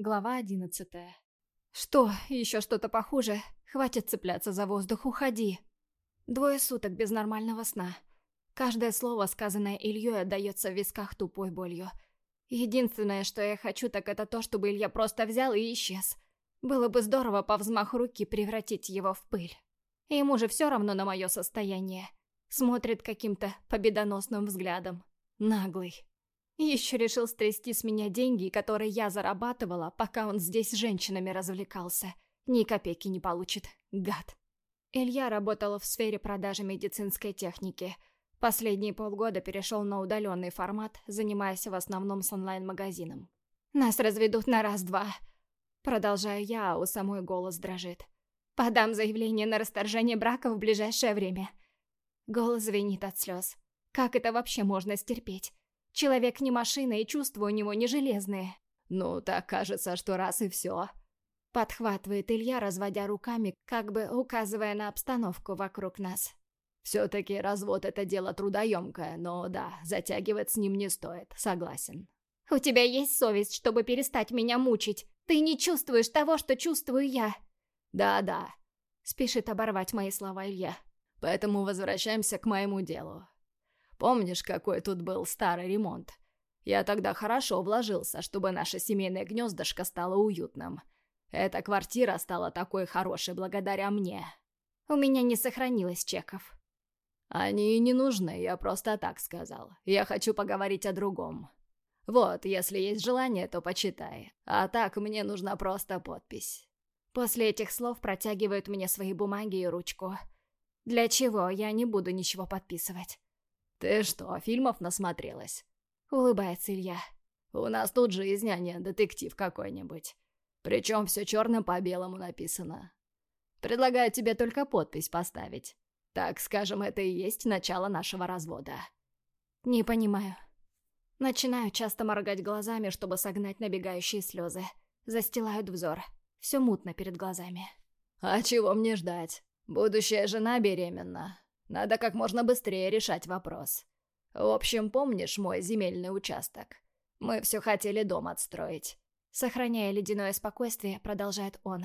Глава одиннадцатая. «Что, еще что-то похуже? Хватит цепляться за воздух, уходи!» Двое суток без нормального сна. Каждое слово, сказанное Ильей, отдается в висках тупой болью. Единственное, что я хочу, так это то, чтобы Илья просто взял и исчез. Было бы здорово по взмаху руки превратить его в пыль. Ему же все равно на мое состояние. Смотрит каким-то победоносным взглядом. Наглый. Еще решил стрясти с меня деньги, которые я зарабатывала, пока он здесь с женщинами развлекался. Ни копейки не получит. Гад. Илья работал в сфере продажи медицинской техники. Последние полгода перешел на удаленный формат, занимаясь в основном с онлайн-магазином. «Нас разведут на раз-два», Продолжаю я, а у самой голос дрожит. Подам заявление на расторжение брака в ближайшее время. Голос звенит от слез. Как это вообще можно стерпеть? Человек не машина, и чувства у него не железные. «Ну, так кажется, что раз и все», — подхватывает Илья, разводя руками, как бы указывая на обстановку вокруг нас. «Все-таки развод — это дело трудоемкое, но да, затягивать с ним не стоит, согласен». «У тебя есть совесть, чтобы перестать меня мучить? Ты не чувствуешь того, что чувствую я!» «Да-да», — спешит оборвать мои слова Илья. «Поэтому возвращаемся к моему делу. Помнишь, какой тут был старый ремонт? Я тогда хорошо вложился, чтобы наше семейное гнездышко стало уютным. Эта квартира стала такой хорошей благодаря мне. У меня не сохранилось чеков. Они и не нужны, я просто так сказал. Я хочу поговорить о другом. Вот, если есть желание, то почитай. А так, мне нужна просто подпись. После этих слов протягивают мне свои бумаги и ручку. Для чего? Я не буду ничего подписывать. «Ты что, фильмов насмотрелась?» Улыбается Илья. «У нас тут жизнь, а не детектив какой-нибудь. Причем все черным по белому написано. Предлагаю тебе только подпись поставить. Так, скажем, это и есть начало нашего развода». «Не понимаю». Начинаю часто моргать глазами, чтобы согнать набегающие слезы. Застилают взор. Все мутно перед глазами. «А чего мне ждать? Будущая жена беременна. Надо как можно быстрее решать вопрос. В общем, помнишь мой земельный участок? Мы все хотели дом отстроить. Сохраняя ледяное спокойствие, продолжает он.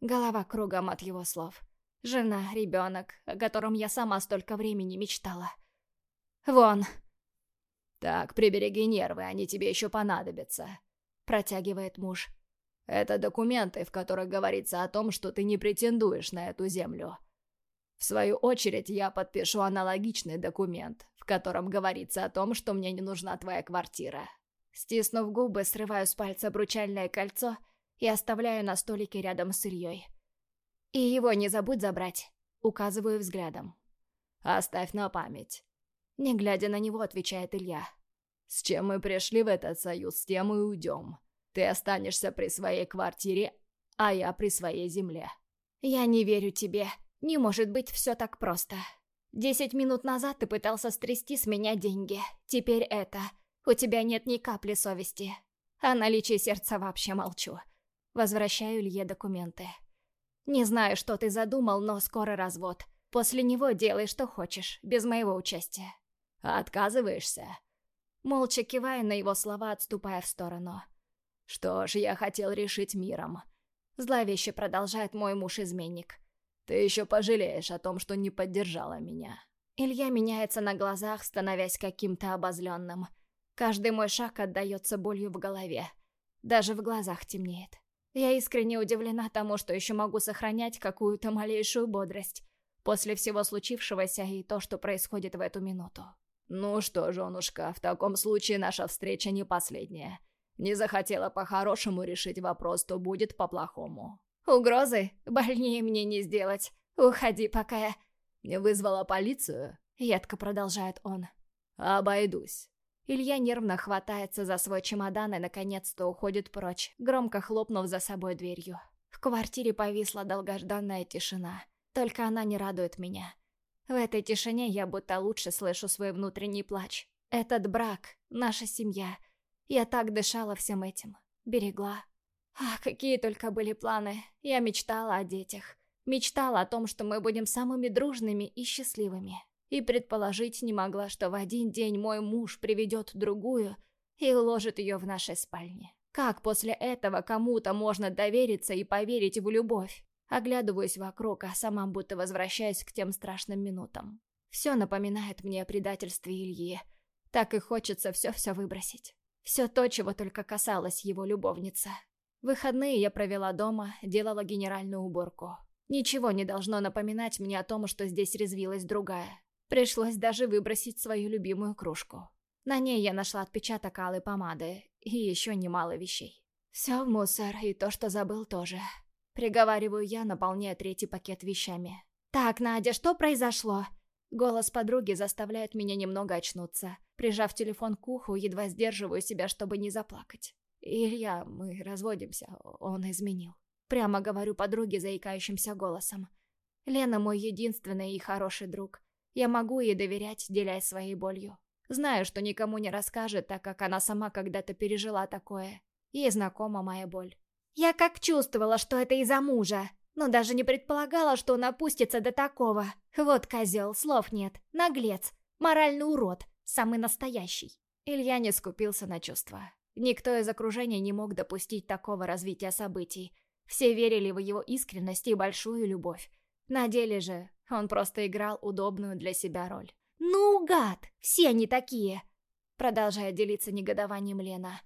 Голова кругом от его слов. Жена, ребенок, о котором я сама столько времени мечтала. Вон. Так, прибереги нервы, они тебе еще понадобятся. Протягивает муж. Это документы, в которых говорится о том, что ты не претендуешь на эту землю. В свою очередь, я подпишу аналогичный документ, в котором говорится о том, что мне не нужна твоя квартира. Стиснув губы, срываю с пальца обручальное кольцо и оставляю на столике рядом с Ильей. «И его не забудь забрать», — указываю взглядом. «Оставь на память». Не глядя на него, отвечает Илья. «С чем мы пришли в этот союз, с тем и уйдем. Ты останешься при своей квартире, а я при своей земле». «Я не верю тебе», не может быть все так просто. Десять минут назад ты пытался стрясти с меня деньги. Теперь это. У тебя нет ни капли совести. О наличии сердца вообще молчу. Возвращаю Илье документы. Не знаю, что ты задумал, но скоро развод. После него делай, что хочешь, без моего участия. Отказываешься? Молча кивая на его слова, отступая в сторону. Что ж, я хотел решить миром. Зловеще продолжает мой муж-изменник. Ты еще пожалеешь о том, что не поддержала меня». Илья меняется на глазах, становясь каким-то обозленным. Каждый мой шаг отдается болью в голове. Даже в глазах темнеет. Я искренне удивлена тому, что еще могу сохранять какую-то малейшую бодрость после всего случившегося и то, что происходит в эту минуту. «Ну что, женушка, в таком случае наша встреча не последняя. Не захотела по-хорошему решить вопрос, то будет по-плохому. Угрозы больнее мне не сделать. Уходи, пока я... Не вызвала полицию? Едко продолжает он. Обойдусь. Илья нервно хватается за свой чемодан и наконец-то уходит прочь, громко хлопнув за собой дверью. В квартире повисла долгожданная тишина. Только она не радует меня. В этой тишине я будто лучше слышу свой внутренний плач. Этот брак, наша семья. Я так дышала всем этим. Берегла. Ах, какие только были планы. Я мечтала о детях. Мечтала о том, что мы будем самыми дружными и счастливыми. И предположить не могла, что в один день мой муж приведет другую и уложит ее в нашей спальне. Как после этого кому-то можно довериться и поверить в любовь? Оглядываюсь вокруг, а сама будто возвращаюсь к тем страшным минутам. Все напоминает мне о предательстве Ильи. Так и хочется все-все выбросить. Все то, чего только касалась его любовница. Выходные я провела дома, делала генеральную уборку. Ничего не должно напоминать мне о том, что здесь резвилась другая. Пришлось даже выбросить свою любимую кружку. На ней я нашла отпечаток алой помады и еще немало вещей. Все в мусор, и то, что забыл, тоже. Приговариваю я, наполняя третий пакет вещами. «Так, Надя, что произошло?» Голос подруги заставляет меня немного очнуться. Прижав телефон к уху, едва сдерживаю себя, чтобы не заплакать. «Илья, мы разводимся, он изменил». Прямо говорю подруге заикающимся голосом. Лена мой единственный и хороший друг. Я могу ей доверять, делясь своей болью. Знаю, что никому не расскажет, так как она сама когда-то пережила такое. Ей знакома моя боль. Я как чувствовала, что это из-за мужа, но даже не предполагала, что он опустится до такого. Вот козел, слов нет, наглец, моральный урод, самый настоящий. Илья не скупился на чувства. Никто из окружения не мог допустить такого развития событий. Все верили в его искренность и большую любовь. На деле же он просто играл удобную для себя роль. «Ну, гад! Все они такие!» Продолжает делиться негодованием Лена.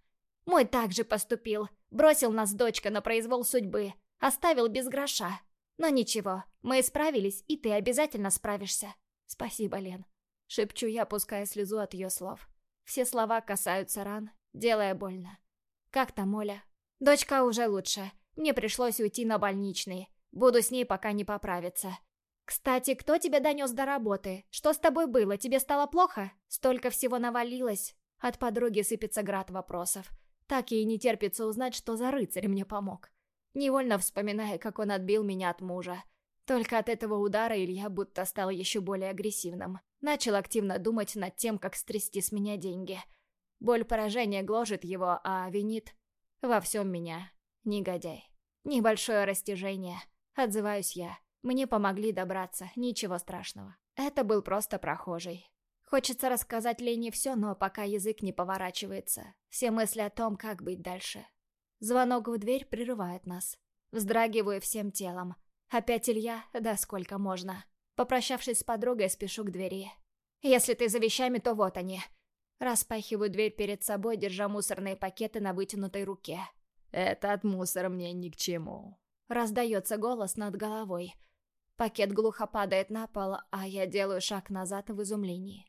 «Мой также поступил. Бросил нас дочка на произвол судьбы. Оставил без гроша. Но ничего, мы справились, и ты обязательно справишься. Спасибо, Лен». Шепчу я, пуская слезу от ее слов. Все слова касаются ран, делая больно. «Как там Оля?» «Дочка уже лучше. Мне пришлось уйти на больничный. Буду с ней, пока не поправится. Кстати, кто тебя донес до работы? Что с тобой было? Тебе стало плохо? Столько всего навалилось. От подруги сыпется град вопросов. Так ей не терпится узнать, что за рыцарь мне помог. Невольно вспоминая, как он отбил меня от мужа. Только от этого удара Илья будто стал еще более агрессивным. Начал активно думать над тем, как стрясти с меня деньги. Боль поражения гложет его, а винит во всем меня. Негодяй. Небольшое растяжение. Отзываюсь я. Мне помогли добраться, ничего страшного. Это был просто прохожий. Хочется рассказать Лене все, но пока язык не поворачивается. Все мысли о том, как быть дальше. Звонок в дверь прерывает нас. Вздрагиваю всем телом. Опять Илья? Да сколько можно. Попрощавшись с подругой, спешу к двери. «Если ты за вещами, то вот они». Распахиваю дверь перед собой, держа мусорные пакеты на вытянутой руке. «Этот мусор мне ни к чему». Раздается голос над головой. Пакет глухо падает на пол, а я делаю шаг назад в изумлении.